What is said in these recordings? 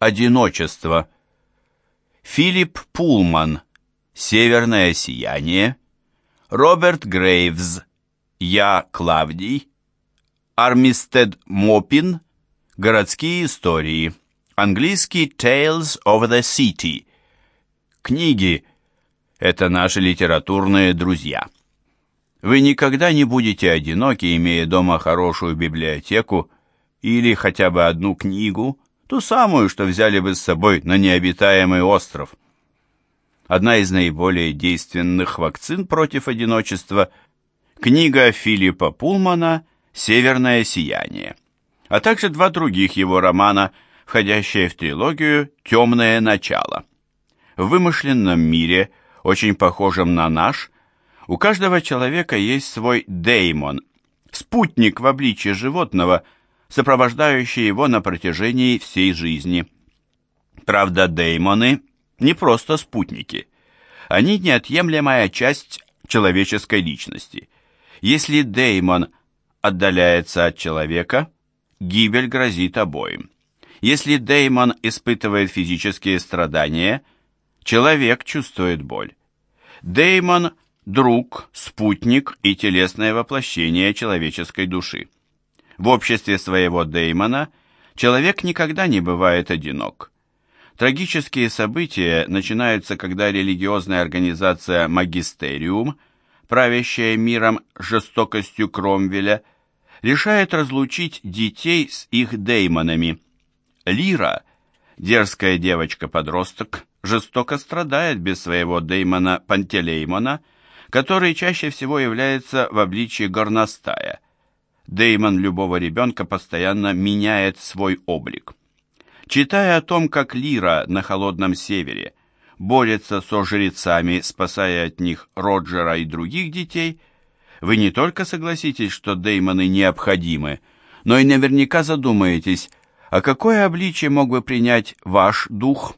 Одиночество. Филипп Пулман. Северное сияние. Роберт Грейвз. Я Клавдий. Армистед Мопин. Городские истории. Английский Tales of the City. Книги – это наши литературные друзья. Вы никогда не будете одиноки, имея дома хорошую библиотеку или хотя бы одну книгу, ту самую, что взяли бы с собой на необитаемый остров. Одна из наиболее действенных вакцин против одиночества – книга Филиппа Пулмана «Северное сияние», а также два других его романа, входящие в трилогию «Темное начало». В вымышленном мире, очень похожем на наш, у каждого человека есть свой деймон, спутник в обличье животного, сопровождающий его на протяжении всей жизни. Правда, деймоны не просто спутники. Они неотъемлемая часть человеческой личности. Если деймон отдаляется от человека, гибель грозит обоим. Если деймон испытывает физические страдания, человек чувствует боль. Деймон друг, спутник и телесное воплощение человеческой души. В обществе своего Деймона человек никогда не бывает одинок. Трагические события начинаются, когда религиозная организация «Магистериум», правящая миром жестокостью Кромвеля, решает разлучить детей с их деймонами. Лира, дерзкая девочка-подросток, жестоко страдает без своего деймона Пантелеймона – который чаще всего является в обличии горностая. Деймон любого ребенка постоянно меняет свой облик. Читая о том, как Лира на холодном севере борется со жрецами, спасая от них Роджера и других детей, вы не только согласитесь, что деймоны необходимы, но и наверняка задумаетесь, а какое обличие мог бы принять ваш дух?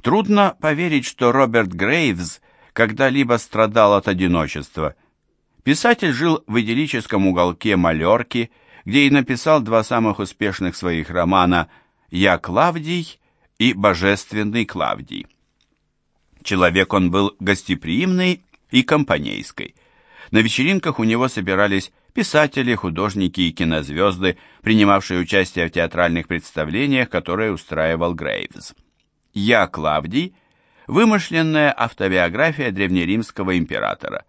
Трудно поверить, что Роберт Грейвз когда-либо страдал от одиночества. Писатель жил в идиллическом уголке Малерки, где и написал два самых успешных своих романа «Я Клавдий» и «Божественный Клавдий». Человек он был гостеприимный и компанейский. На вечеринках у него собирались писатели, художники и кинозвезды, принимавшие участие в театральных представлениях, которые устраивал Грейвз. «Я Клавдий» Вымышленная автобиография древнеримского императора.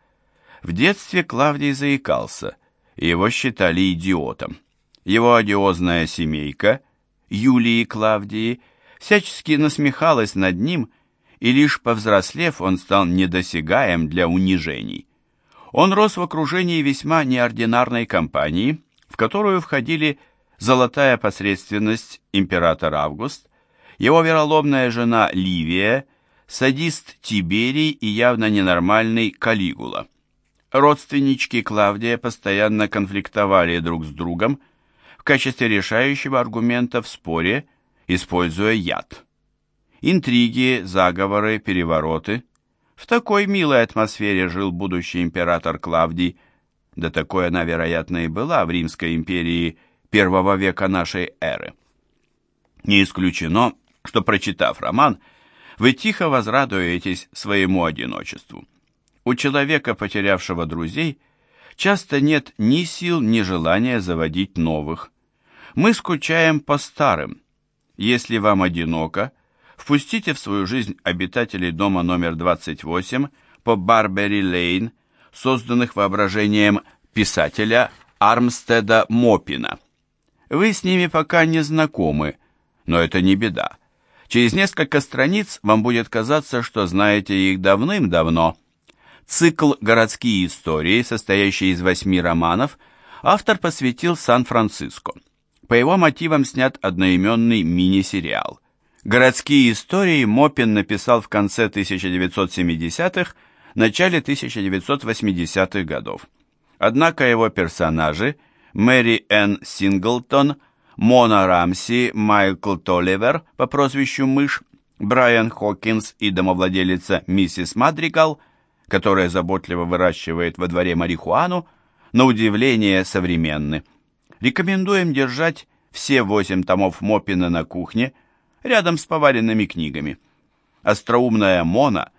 В детстве Клавдий заикался, и его считали идиотом. Его одиозная семейка, Юлии Клавдии, всячески насмехалась над ним, и лишь повзрослев он стал недосягаем для унижений. Он рос в окружении весьма неординарной компании, в которую входили золотая посредственность император Август, его вероломная жена Ливия – садист Тиберий и явно ненормальный Калигула. Родственнички Клавдия постоянно конфликтовали друг с другом в качестве решающего аргумента в споре, используя яд. Интриги, заговоры, перевороты. В такой милой атмосфере жил будущий император Клавдий, да такой она, вероятно, и была в Римской империи первого века нашей эры. Не исключено, что, прочитав роман, вы тихо возрадуетесь своему одиночеству. У человека, потерявшего друзей, часто нет ни сил, ни желания заводить новых. Мы скучаем по старым. Если вам одиноко, впустите в свою жизнь обитателей дома номер 28 по Барбери-Лейн, созданных воображением писателя Армстеда Мопина. Вы с ними пока не знакомы, но это не беда. Через несколько страниц вам будет казаться, что знаете их давным-давно. Цикл «Городские истории», состоящий из восьми романов, автор посвятил Сан-Франциско. По его мотивам снят одноименный мини-сериал. «Городские истории» Мопин написал в конце 1970-х, начале 1980-х годов. Однако его персонажи, Мэри Энн Синглтон – Мона Рамси, Майкл Толивер по прозвищу Мышь, Брайан Хокинс и домовладелица миссис Мадригал, которая заботливо выращивает во дворе марихуану, на удивление современны. Рекомендуем держать все восемь томов Мопина на кухне, рядом с поваренными книгами. Остроумная Мона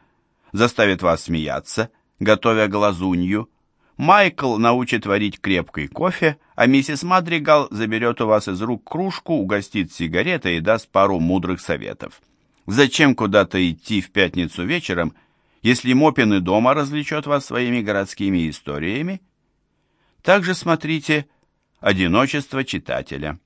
заставит вас смеяться, готовя глазунью. Майкл научит варить крепкий кофе, а миссис Мадригал заберет у вас из рук кружку, угостит сигаретой и даст пару мудрых советов. Зачем куда-то идти в пятницу вечером, если Мопин и дома развлечет вас своими городскими историями? Также смотрите «Одиночество читателя».